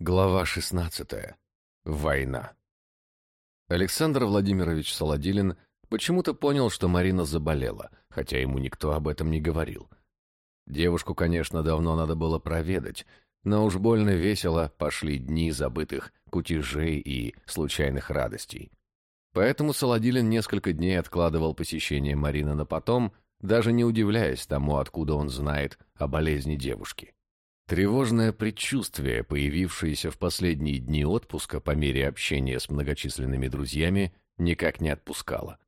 Глава 16. Война. Александр Владимирович Солодилин почему-то понял, что Марина заболела, хотя ему никто об этом не говорил. Девушку, конечно, давно надо было проведать, но уж больно весело пошли дни забытых кутежей и случайных радостей. Поэтому Солодилин несколько дней откладывал посещение Марины на потом, даже не удивляясь тому, откуда он знает о болезни девушки. Тревожное предчувствие, появившееся в последние дни отпуска по мере общения с многочисленными друзьями, никак не отпускало.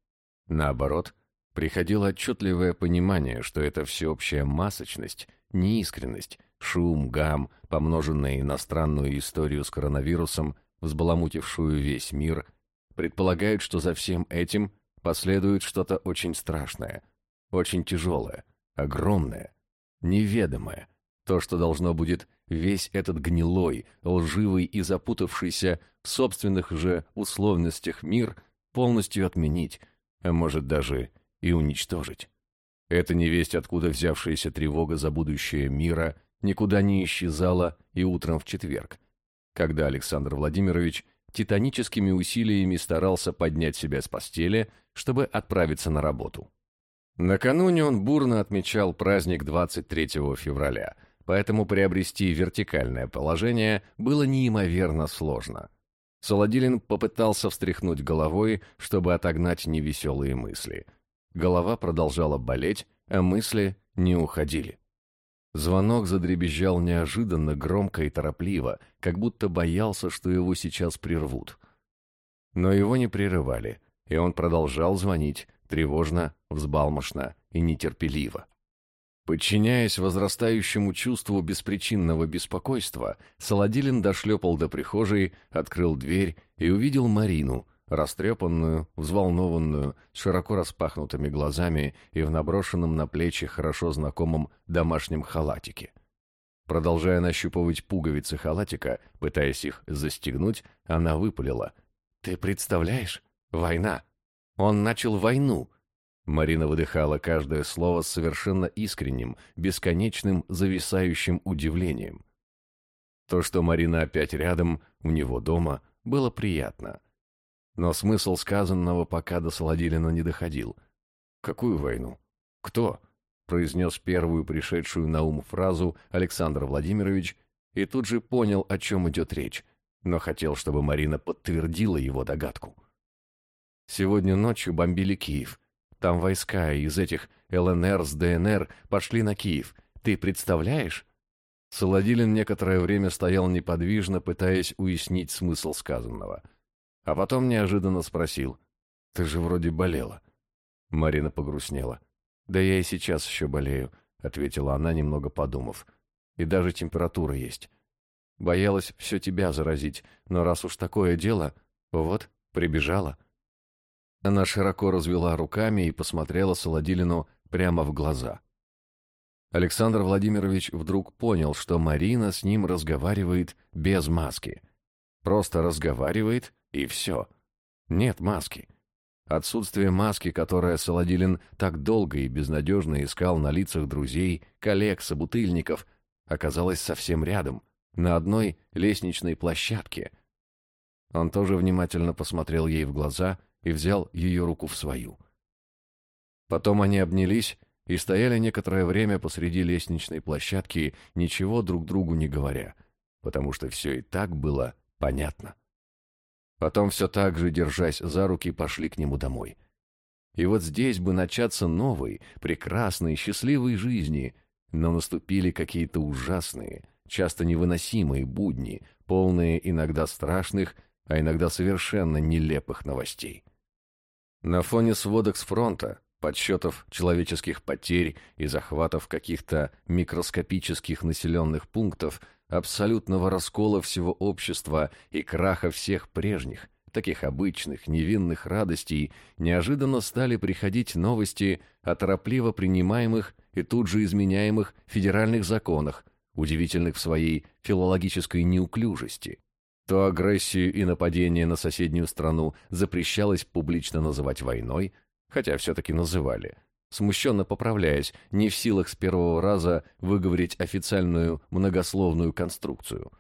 Наоборот, приходило отчетливое понимание, что эта всеобщая масочность, неискренность, шум, гам, помноженная иностранную историю с коронавирусом, взбаламутившую весь мир, предполагают, что за всем этим последует что-то очень страшное, очень тяжелое, огромное, неведомое, то, что должно будет весь этот гнилой, лживый и запутавшийся в собственных же условностях мир полностью отменить, а может даже и уничтожить. Эта невесть, откуда взявшаяся тревога за будущее мира, никуда не исчезала и утром в четверг, когда Александр Владимирович титаническими усилиями старался поднять себя с постели, чтобы отправиться на работу. Накануне он бурно отмечал праздник 23 февраля – поэтому приобрести вертикальное положение было неимоверно сложно. Солодилин попытался встряхнуть головой, чтобы отогнать невеселые мысли. Голова продолжала болеть, а мысли не уходили. Звонок задребезжал неожиданно, громко и торопливо, как будто боялся, что его сейчас прервут. Но его не прерывали, и он продолжал звонить, тревожно, взбалмошно и нетерпеливо. Подчиняясь возрастающему чувству беспричинного беспокойства, Солодилин дошлепал до прихожей, открыл дверь и увидел Марину, растрепанную, взволнованную, с широко распахнутыми глазами и в наброшенном на плечи хорошо знакомом домашнем халатике. Продолжая нащупывать пуговицы халатика, пытаясь их застегнуть, она выпалила. «Ты представляешь? Война! Он начал войну!» Марина выдыхала каждое слово с совершенно искренним, бесконечным, зависающим удивлением. То, что Марина опять рядом, у него дома, было приятно. Но смысл сказанного пока до Солодилина не доходил. «Какую войну? Кто?» произнес первую пришедшую на ум фразу Александр Владимирович и тут же понял, о чем идет речь, но хотел, чтобы Марина подтвердила его догадку. Сегодня ночью бомбили Киев. Там войска из этих ЛНР с ДНР пошли на Киев. Ты представляешь?» Солодилин некоторое время стоял неподвижно, пытаясь уяснить смысл сказанного. А потом неожиданно спросил. «Ты же вроде болела». Марина погрустнела. «Да я и сейчас еще болею», — ответила она, немного подумав. «И даже температура есть. Боялась все тебя заразить, но раз уж такое дело, вот, прибежала». Она широко развела руками и посмотрела Солодилину прямо в глаза. Александр Владимирович вдруг понял, что Марина с ним разговаривает без маски. Просто разговаривает, и все. Нет маски. Отсутствие маски, которое Солодилин так долго и безнадежно искал на лицах друзей, коллег, собутыльников, оказалось совсем рядом, на одной лестничной площадке. Он тоже внимательно посмотрел ей в глаза — и взял ее руку в свою. Потом они обнялись и стояли некоторое время посреди лестничной площадки, ничего друг другу не говоря, потому что все и так было понятно. Потом все так же, держась за руки, пошли к нему домой. И вот здесь бы начаться новой, прекрасной, счастливой жизни, но наступили какие-то ужасные, часто невыносимые будни, полные иногда страшных, а иногда совершенно нелепых новостей. На фоне сводок с фронта, подсчетов человеческих потерь и захватов каких-то микроскопических населенных пунктов, абсолютного раскола всего общества и краха всех прежних, таких обычных, невинных радостей, неожиданно стали приходить новости о торопливо принимаемых и тут же изменяемых федеральных законах, удивительных в своей филологической неуклюжести – то агрессию и нападение на соседнюю страну запрещалось публично называть войной, хотя все-таки называли, смущенно поправляясь, не в силах с первого раза выговорить официальную многословную конструкцию,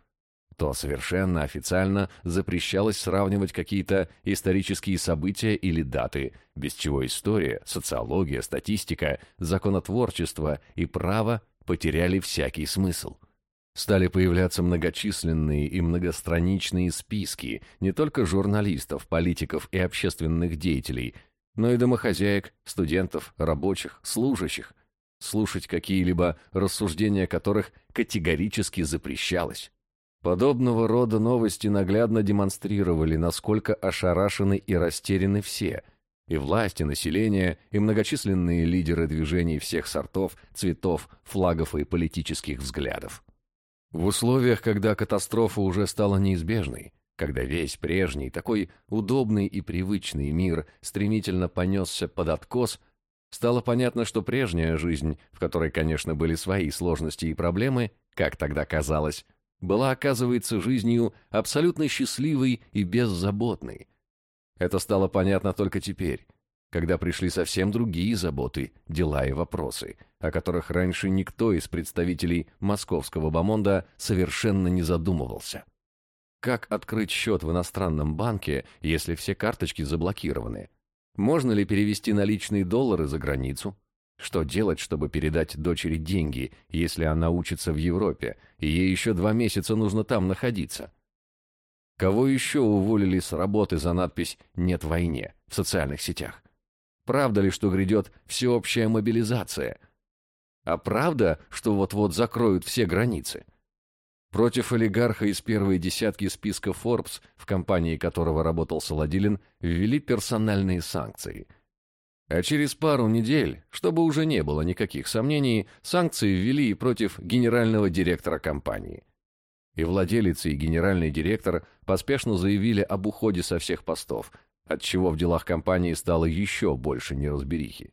то совершенно официально запрещалось сравнивать какие-то исторические события или даты, без чего история, социология, статистика, законотворчество и право потеряли всякий смысл. Стали появляться многочисленные и многостраничные списки не только журналистов, политиков и общественных деятелей, но и домохозяек, студентов, рабочих, служащих, слушать какие-либо рассуждения которых категорически запрещалось. Подобного рода новости наглядно демонстрировали, насколько ошарашены и растеряны все – и власть, и население, и многочисленные лидеры движений всех сортов, цветов, флагов и политических взглядов. В условиях, когда катастрофа уже стала неизбежной, когда весь прежний, такой удобный и привычный мир стремительно понесся под откос, стало понятно, что прежняя жизнь, в которой, конечно, были свои сложности и проблемы, как тогда казалось, была, оказывается, жизнью абсолютно счастливой и беззаботной. Это стало понятно только теперь, когда пришли совсем другие заботы, дела и вопросы, о которых раньше никто из представителей московского бомонда совершенно не задумывался. Как открыть счет в иностранном банке, если все карточки заблокированы? Можно ли перевести наличные доллары за границу? Что делать, чтобы передать дочери деньги, если она учится в Европе, и ей еще два месяца нужно там находиться? Кого еще уволили с работы за надпись «Нет войне» в социальных сетях? Правда ли, что грядет всеобщая мобилизация? А правда, что вот-вот закроют все границы? Против олигарха из первой десятки списка Forbes, в компании которого работал Солодилин, ввели персональные санкции. А через пару недель, чтобы уже не было никаких сомнений, санкции ввели и против генерального директора компании. И владелец, и генеральный директор поспешно заявили об уходе со всех постов, отчего в делах компании стало еще больше неразберихи.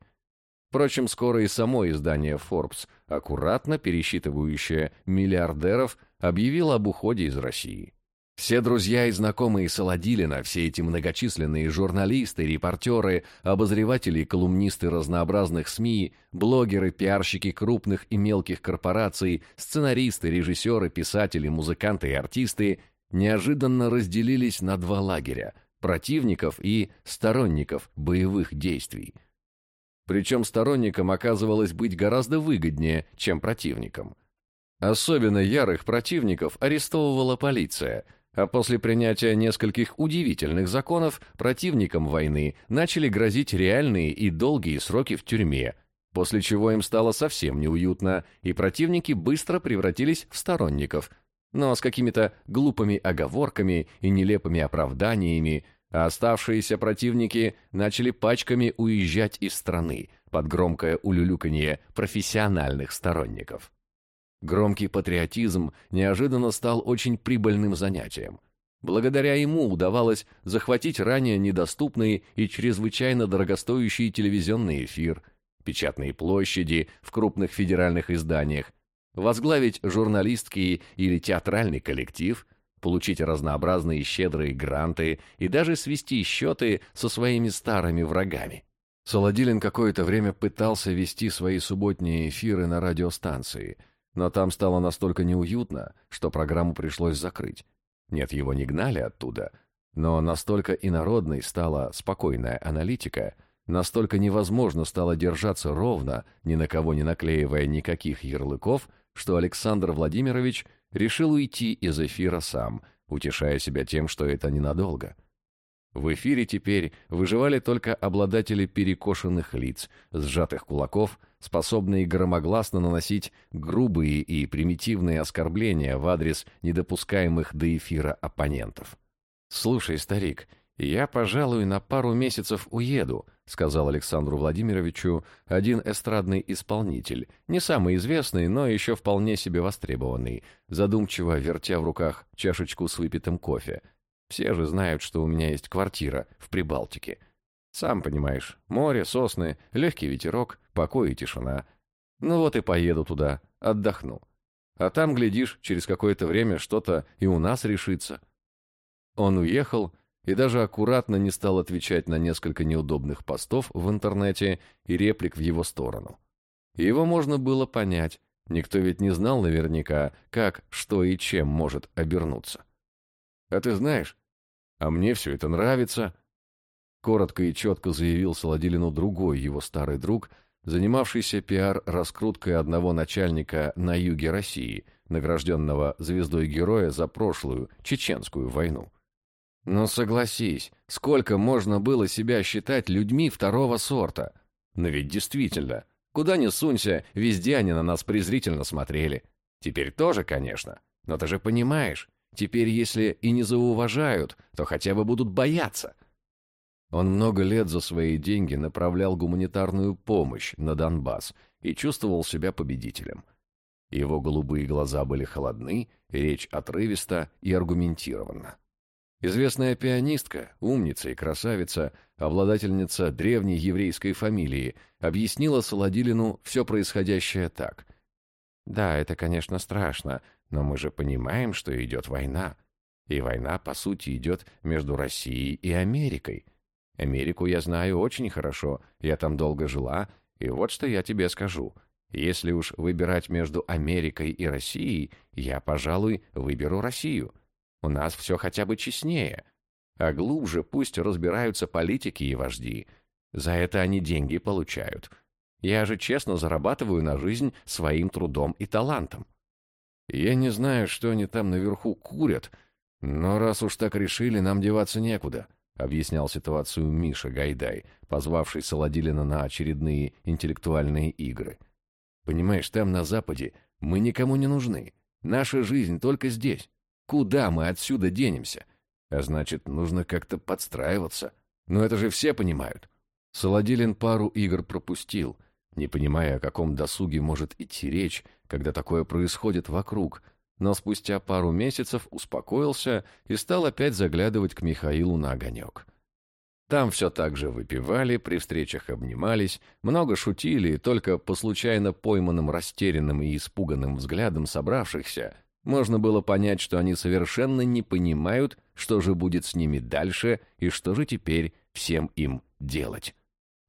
Впрочем, скоро и само издание Forbes, аккуратно пересчитывающее миллиардеров, объявило об уходе из России. Все друзья и знакомые Солодилина, все эти многочисленные журналисты, репортеры, обозреватели и колумнисты разнообразных СМИ, блогеры, пиарщики крупных и мелких корпораций, сценаристы, режиссеры, писатели, музыканты и артисты неожиданно разделились на два лагеря – противников и сторонников боевых действий. Причем сторонникам оказывалось быть гораздо выгоднее, чем противникам. Особенно ярых противников арестовывала полиция, а после принятия нескольких удивительных законов противникам войны начали грозить реальные и долгие сроки в тюрьме, после чего им стало совсем неуютно, и противники быстро превратились в сторонников – но с какими-то глупыми оговорками и нелепыми оправданиями, а оставшиеся противники начали пачками уезжать из страны под громкое улюлюканье профессиональных сторонников. Громкий патриотизм неожиданно стал очень прибыльным занятием. Благодаря ему удавалось захватить ранее недоступный и чрезвычайно дорогостоящий телевизионный эфир, печатные площади в крупных федеральных изданиях, возглавить журналистский или театральный коллектив, получить разнообразные щедрые гранты и даже свести счеты со своими старыми врагами. Солодилин какое-то время пытался вести свои субботние эфиры на радиостанции, но там стало настолько неуютно, что программу пришлось закрыть. Нет, его не гнали оттуда, но настолько инородной стала спокойная аналитика, настолько невозможно стало держаться ровно, ни на кого не наклеивая никаких ярлыков, что Александр Владимирович решил уйти из эфира сам, утешая себя тем, что это ненадолго. В эфире теперь выживали только обладатели перекошенных лиц, сжатых кулаков, способные громогласно наносить грубые и примитивные оскорбления в адрес недопускаемых до эфира оппонентов. «Слушай, старик, «Я, пожалуй, на пару месяцев уеду», — сказал Александру Владимировичу один эстрадный исполнитель, не самый известный, но еще вполне себе востребованный, задумчиво вертя в руках чашечку с выпитым кофе. «Все же знают, что у меня есть квартира в Прибалтике. Сам понимаешь, море, сосны, легкий ветерок, покой и тишина. Ну вот и поеду туда, отдохну. А там, глядишь, через какое-то время что-то и у нас решится». Он уехал, и даже аккуратно не стал отвечать на несколько неудобных постов в интернете и реплик в его сторону. Его можно было понять, Никто ведь не знал наверняка, как, что и чем может обернуться. А ты знаешь, а мне все это нравится. Коротко и четко заявил Солодилину другой его старый друг, занимавшийся пиар-раскруткой одного начальника на юге России, награжденного звездой героя за прошлую чеченскую войну. Но «Ну, согласись, сколько можно было себя считать людьми второго сорта? Но ведь действительно, куда ни сунься, везде они на нас презрительно смотрели. Теперь тоже, конечно. Но ты же понимаешь, теперь если и не зауважают, то хотя бы будут бояться – он много лет за свои деньги направлял гуманитарную помощь на Донбасс и чувствовал себя победителем. Его голубые глаза были холодны, речь отрывиста и аргументирована. Известная пианистка, умница и красавица, обладательница древней еврейской фамилии, объяснила Солодилину все происходящее так. «Да, это, конечно, страшно, но мы же понимаем, что идет война. И война, по сути, идет между Россией и Америкой». Америку я знаю очень хорошо, я там долго жила, и вот что я тебе скажу. Если уж выбирать между Америкой и Россией, я, пожалуй, выберу Россию. У нас все хотя бы честнее. А глубже пусть разбираются политики и вожди. За это они деньги получают. Я же честно зарабатываю на жизнь своим трудом и талантом. Я не знаю, что они там наверху курят, но раз уж так решили, нам деваться некуда объяснял ситуацию Миша Гайдай, позвавший Солодилина на очередные интеллектуальные игры. «Понимаешь, там на Западе мы никому не нужны. Наша жизнь только здесь. Куда мы отсюда денемся? А значит, нужно как-то подстраиваться. Но это же все понимают». Солодилин пару игр пропустил, не понимая, о каком досуге может идти речь, когда такое происходит вокруг – но спустя пару месяцев успокоился и стал опять заглядывать к Михаилу на огонек. Там все так же выпивали, при встречах обнимались, много шутили, и только по случайно пойманным растерянным и испуганным взглядам собравшихся можно было понять, что они совершенно не понимают, что же будет с ними дальше и что же теперь всем им делать.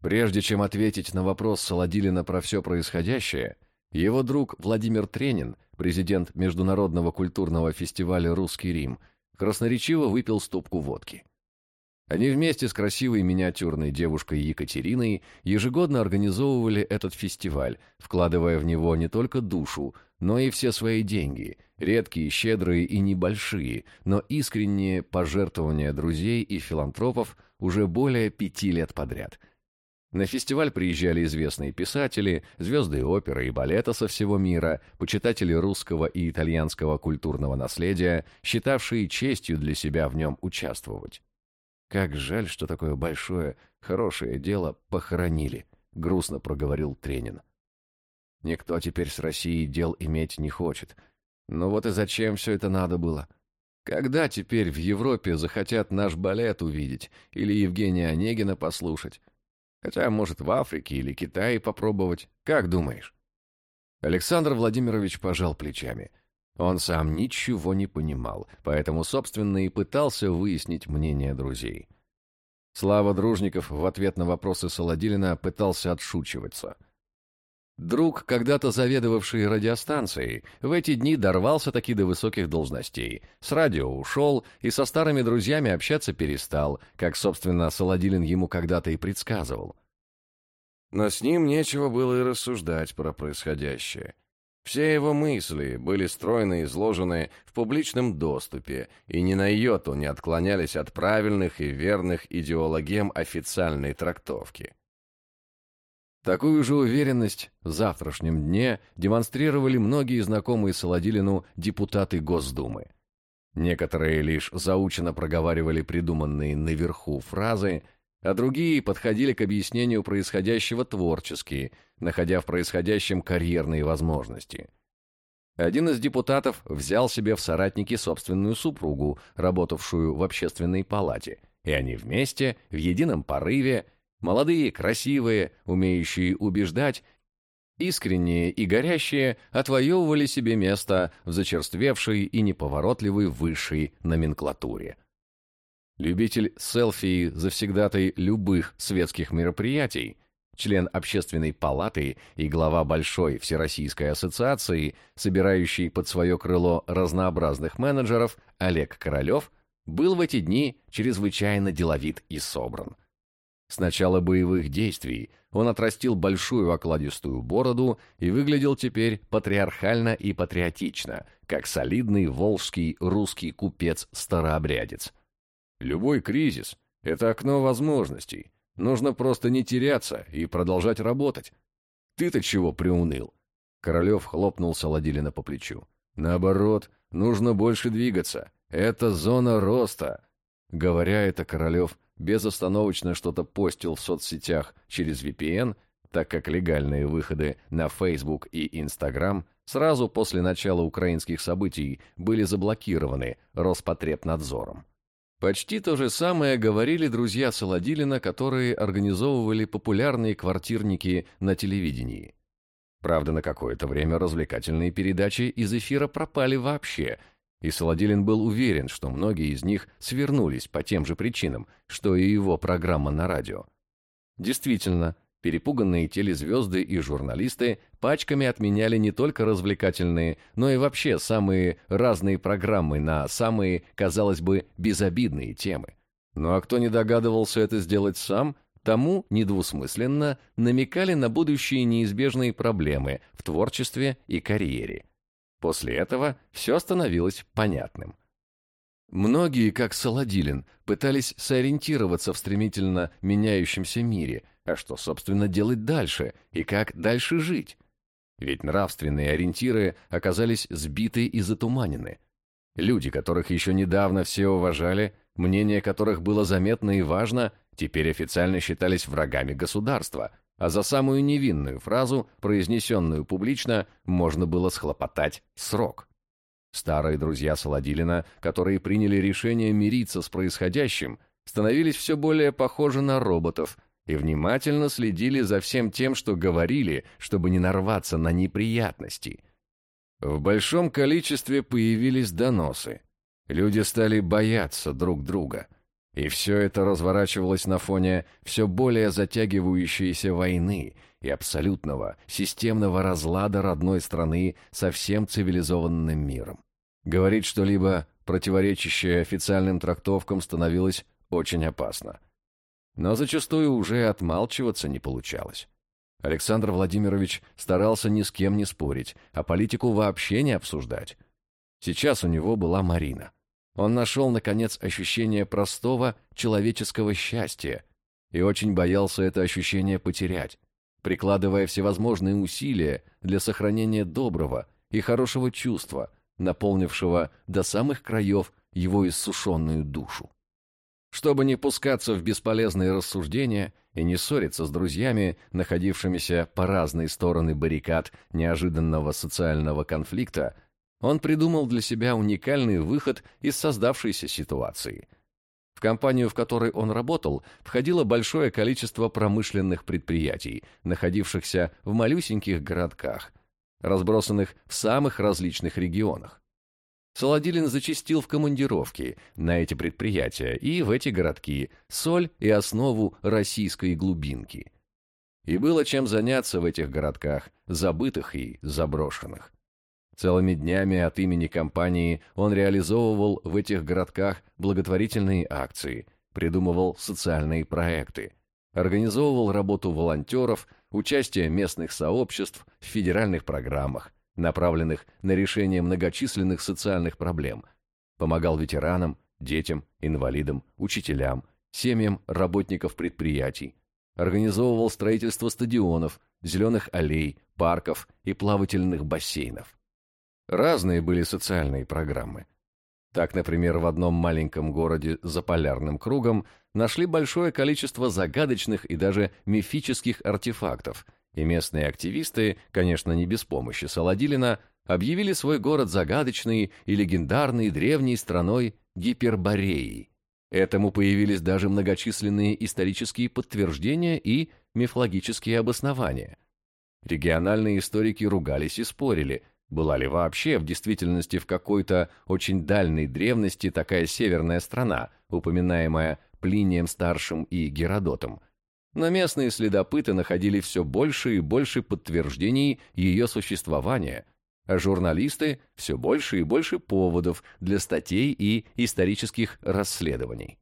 Прежде чем ответить на вопрос Солодилина про все происходящее, его друг Владимир Тренин, президент Международного культурного фестиваля «Русский Рим», красноречиво выпил стопку водки. Они вместе с красивой миниатюрной девушкой Екатериной ежегодно организовывали этот фестиваль, вкладывая в него не только душу, но и все свои деньги, редкие, щедрые и небольшие, но искренние пожертвования друзей и филантропов уже более пяти лет подряд – на фестиваль приезжали известные писатели, звезды оперы и балета со всего мира, почитатели русского и итальянского культурного наследия, считавшие честью для себя в нем участвовать. «Как жаль, что такое большое, хорошее дело похоронили», — грустно проговорил Тренин. «Никто теперь с Россией дел иметь не хочет. Но вот и зачем все это надо было?» Когда теперь в Европе захотят наш балет увидеть или Евгения Онегина послушать? Хотя, может, в Африке или Китае попробовать. Как думаешь?» Александр Владимирович пожал плечами. Он сам ничего не понимал, поэтому, собственно, и пытался выяснить мнение друзей. Слава Дружников в ответ на вопросы Солодилина пытался отшучиваться – Друг, когда-то заведовавший радиостанцией, в эти дни дорвался таки до высоких должностей. С радио ушел и со старыми друзьями общаться перестал, как, собственно, Солодилин ему когда-то и предсказывал. Но с ним нечего было и рассуждать про происходящее. Все его мысли были стройно изложены в публичном доступе и ни на йоту не отклонялись от правильных и верных идеологем официальной трактовки. Такую же уверенность в завтрашнем дне демонстрировали многие знакомые Солодилину депутаты Госдумы. Некоторые лишь заучено проговаривали придуманные наверху фразы, а другие подходили к объяснению происходящего творчески, находя в происходящем карьерные возможности. Один из депутатов взял себе в соратники собственную супругу, работавшую в общественной палате, и они вместе, в едином порыве, Молодые, красивые, умеющие убеждать, искренние и горящие отвоевывали себе место в зачерствевшей и неповоротливой высшей номенклатуре. Любитель селфи завсегдатай любых светских мероприятий, член общественной палаты и глава Большой Всероссийской ассоциации, собирающий под свое крыло разнообразных менеджеров, Олег Королев, был в эти дни чрезвычайно деловит и собран. С начала боевых действий он отрастил большую окладистую бороду и выглядел теперь патриархально и патриотично, как солидный волжский русский купец-старообрядец. Любой кризис — это окно возможностей. Нужно просто не теряться и продолжать работать. Ты-то чего приуныл? Королев хлопнул Солодилина по плечу. Наоборот, нужно больше двигаться. Это зона роста. Говоря это, Королев безостановочно что-то постил в соцсетях через VPN, так как легальные выходы на Facebook и Instagram сразу после начала украинских событий были заблокированы Роспотребнадзором. Почти то же самое говорили друзья Солодилина, которые организовывали популярные квартирники на телевидении. Правда, на какое-то время развлекательные передачи из эфира пропали вообще, и Солодилин был уверен, что многие из них свернулись по тем же причинам, что и его программа на радио. Действительно, Перепуганные телезвезды и журналисты пачками отменяли не только развлекательные, но и вообще самые разные программы на самые, казалось бы, безобидные темы. Ну а кто не догадывался это сделать сам, тому недвусмысленно намекали на будущие неизбежные проблемы в творчестве и карьере. После этого все становилось понятным. Многие, как Солодилин, пытались сориентироваться в стремительно меняющемся мире – а что, собственно, делать дальше и как дальше жить? Ведь нравственные ориентиры оказались сбиты и затуманены. Люди, которых еще недавно все уважали, мнение которых было заметно и важно, теперь официально считались врагами государства, а за самую невинную фразу, произнесенную публично, можно было схлопотать срок. Старые друзья Солодилина, которые приняли решение мириться с происходящим, становились все более похожи на роботов, и внимательно следили за всем тем, что говорили, чтобы не нарваться на неприятности. В большом количестве появились доносы. Люди стали бояться друг друга. И все это разворачивалось на фоне все более затягивающейся войны и абсолютного, системного разлада родной страны со всем цивилизованным миром. Говорить что-либо, противоречащее официальным трактовкам, становилось очень опасно но зачастую уже отмалчиваться не получалось. Александр Владимирович старался ни с кем не спорить, а политику вообще не обсуждать. Сейчас у него была Марина. Он нашел, наконец, ощущение простого человеческого счастья и очень боялся это ощущение потерять, прикладывая всевозможные усилия для сохранения доброго и хорошего чувства, наполнившего до самых краев его иссушенную душу. Чтобы не пускаться в бесполезные рассуждения и не ссориться с друзьями, находившимися по разные стороны баррикад неожиданного социального конфликта, он придумал для себя уникальный выход из создавшейся ситуации. В компанию, в которой он работал, входило большое количество промышленных предприятий, находившихся в малюсеньких городках, разбросанных в самых различных регионах. Солодилин зачастил в командировки на эти предприятия и в эти городки, соль и основу российской глубинки. И было чем заняться в этих городках, забытых и заброшенных. Целыми днями от имени компании он реализовывал в этих городках благотворительные акции, придумывал социальные проекты, организовывал работу волонтеров, участие местных сообществ в федеральных программах, направленных на решение многочисленных социальных проблем, помогал ветеранам, детям, инвалидам, учителям, семьям работников предприятий, организовывал строительство стадионов, зеленых аллей, парков и плавательных бассейнов. Разные были социальные программы. Так, например, в одном маленьком городе за полярным кругом нашли большое количество загадочных и даже мифических артефактов – и местные активисты, конечно, не без помощи Саладилина, объявили свой город загадочной и легендарной древней страной Гипербореей. Этому появились даже многочисленные исторические подтверждения и мифологические обоснования. Региональные историки ругались и спорили, была ли вообще в действительности в какой-то очень дальней древности такая северная страна, упоминаемая Плинием Старшим и Геродотом, но местные следопыты находили все больше и больше подтверждений ее существования, а журналисты – все больше и больше поводов для статей и исторических расследований.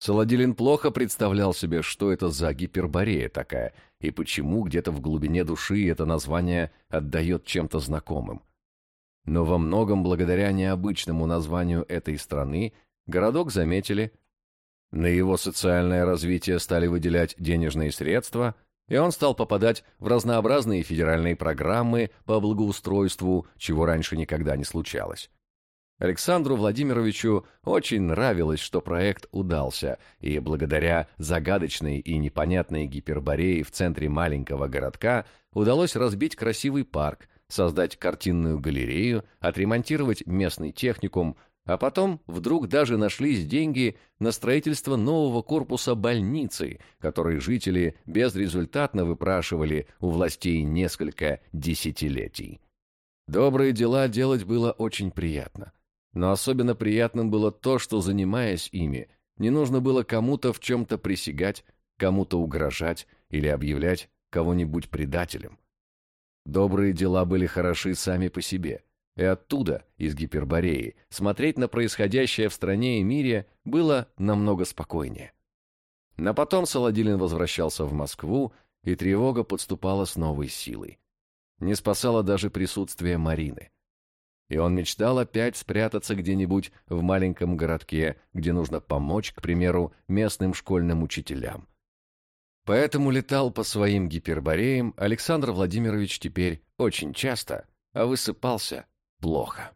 Саладилин плохо представлял себе, что это за гиперборея такая, и почему где-то в глубине души это название отдает чем-то знакомым. Но во многом благодаря необычному названию этой страны городок заметили, на его социальное развитие стали выделять денежные средства, и он стал попадать в разнообразные федеральные программы по благоустройству, чего раньше никогда не случалось. Александру Владимировичу очень нравилось, что проект удался, и благодаря загадочной и непонятной гипербореи в центре маленького городка удалось разбить красивый парк, создать картинную галерею, отремонтировать местный техникум, а потом вдруг даже нашлись деньги на строительство нового корпуса больницы, который жители безрезультатно выпрашивали у властей несколько десятилетий. Добрые дела делать было очень приятно. Но особенно приятным было то, что, занимаясь ими, не нужно было кому-то в чем-то присягать, кому-то угрожать или объявлять кого-нибудь предателем. Добрые дела были хороши сами по себе, и оттуда, из Гипербореи, смотреть на происходящее в стране и мире было намного спокойнее. Но потом Солодилин возвращался в Москву, и тревога подступала с новой силой. Не спасало даже присутствие Марины и он мечтал опять спрятаться где-нибудь в маленьком городке, где нужно помочь, к примеру, местным школьным учителям. Поэтому летал по своим гипербореям Александр Владимирович теперь очень часто, а высыпался плохо.